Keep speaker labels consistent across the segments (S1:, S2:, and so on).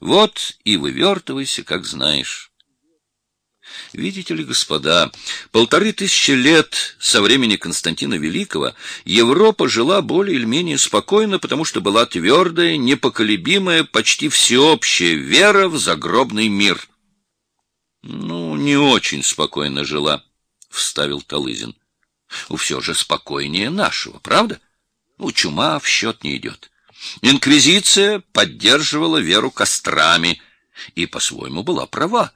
S1: Вот и вывертывайся, как знаешь. Видите ли, господа, полторы тысячи лет со времени Константина Великого Европа жила более или менее спокойно, потому что была твердая, непоколебимая, почти всеобщая вера в загробный мир. Ну, не очень спокойно жила, — вставил Талызин. — Все же спокойнее нашего, правда? Ну, чума в счет не идет. Инквизиция поддерживала веру кострами и, по-своему, была права.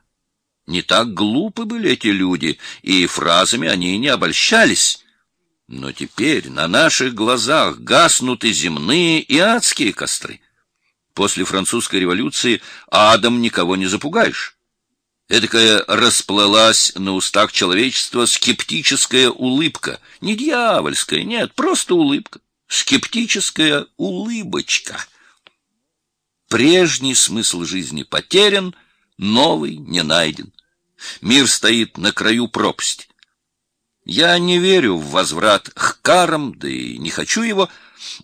S1: Не так глупы были эти люди, и фразами они не обольщались. Но теперь на наших глазах гаснут и земные, и адские костры. После французской революции адом никого не запугаешь. Эдакая расплылась на устах человечества скептическая улыбка. Не дьявольская, нет, просто улыбка. Скептическая улыбочка. Прежний смысл жизни потерян, новый не найден. Мир стоит на краю пропасти. Я не верю в возврат к карам, да и не хочу его.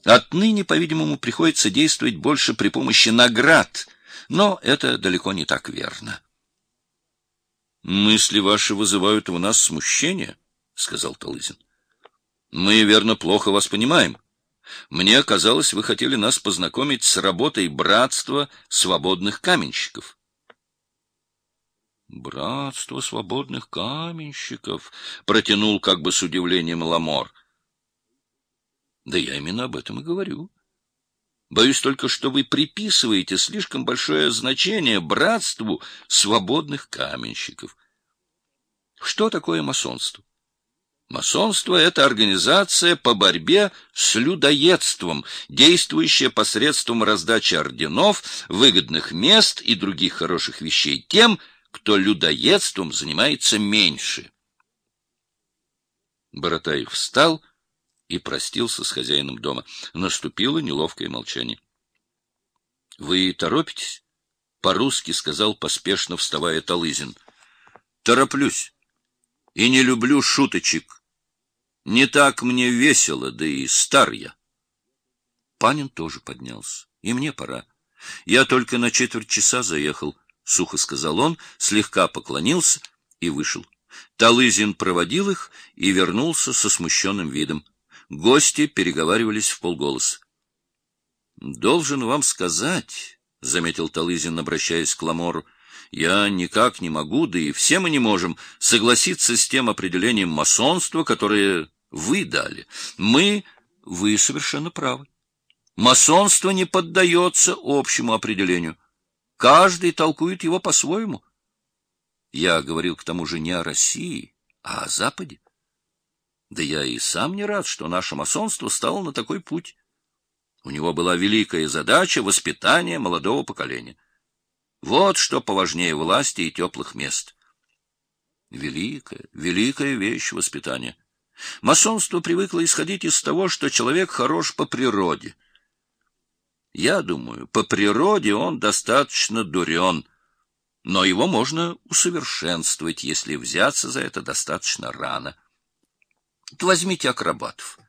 S1: Отныне, по-видимому, приходится действовать больше при помощи наград, но это далеко не так верно. «Мысли ваши вызывают у нас смущение», — сказал Талызин. «Мы, верно, плохо вас понимаем. Мне казалось, вы хотели нас познакомить с работой братства свободных каменщиков». «Братство свободных каменщиков», — протянул как бы с удивлением Ламор. «Да я именно об этом и говорю». Боюсь только, что вы приписываете слишком большое значение братству свободных каменщиков. Что такое масонство? Масонство — это организация по борьбе с людоедством, действующая посредством раздачи орденов, выгодных мест и других хороших вещей тем, кто людоедством занимается меньше. Боротаев встал и простился с хозяином дома. Наступило неловкое молчание. — Вы торопитесь? — по-русски сказал поспешно, вставая Талызин. — Тороплюсь. И не люблю шуточек. Не так мне весело, да и стар я. Панин тоже поднялся. И мне пора. Я только на четверть часа заехал, — сухо сказал он, слегка поклонился и вышел. Талызин проводил их и вернулся со смущенным видом. Гости переговаривались в полголоса. — Должен вам сказать, — заметил Талызин, обращаясь к Ламору, — я никак не могу, да и все мы не можем, согласиться с тем определением масонства, которое вы дали. Мы... Вы совершенно правы. Масонство не поддается общему определению. Каждый толкует его по-своему. Я говорил к тому же не о России, а о Западе. Да я и сам не рад, что наше масонство стало на такой путь. У него была великая задача воспитания молодого поколения. Вот что поважнее власти и теплых мест. Великая, великая вещь воспитания. Масонство привыкло исходить из того, что человек хорош по природе. Я думаю, по природе он достаточно дурен, но его можно усовершенствовать, если взяться за это достаточно рано. Возьмите акробатов.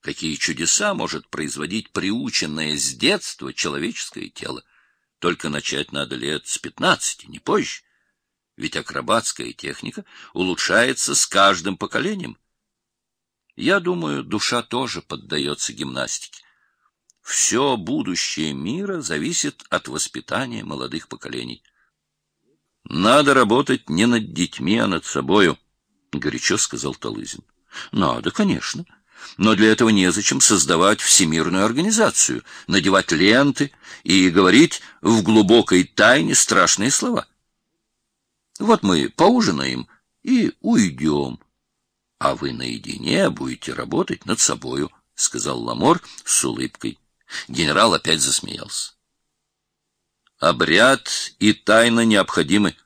S1: Какие чудеса может производить приученное с детства человеческое тело? Только начать надо лет с пятнадцати, не позже. Ведь акробатская техника улучшается с каждым поколением. Я думаю, душа тоже поддается гимнастике. Все будущее мира зависит от воспитания молодых поколений. Надо работать не над детьми, а над собою, — горячо сказал Талызин. Надо, конечно. Но для этого незачем создавать всемирную организацию, надевать ленты и говорить в глубокой тайне страшные слова. Вот мы поужинаем и уйдем, а вы наедине будете работать над собою, — сказал Ламор с улыбкой. Генерал опять засмеялся. Обряд и тайна необходимы.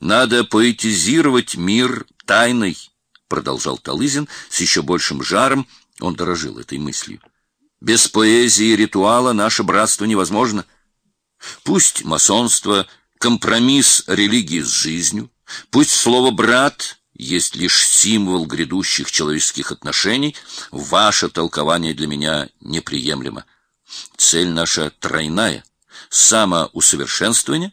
S1: Надо поэтизировать мир тайной. — продолжал Талызин с еще большим жаром, он дорожил этой мыслью. «Без поэзии и ритуала наше братство невозможно. Пусть масонство — компромисс религии с жизнью, пусть слово «брат» есть лишь символ грядущих человеческих отношений, ваше толкование для меня неприемлемо. Цель наша тройная самоусовершенствование,